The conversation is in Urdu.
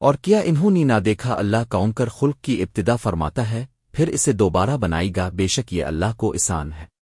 اور کیا انہوں نے نہ دیکھا اللہ کاؤنکر خلق کی ابتدا فرماتا ہے، پھر اسے دوبارہ بنائی گا، بے شک یہ اللہ کو اسان ہے۔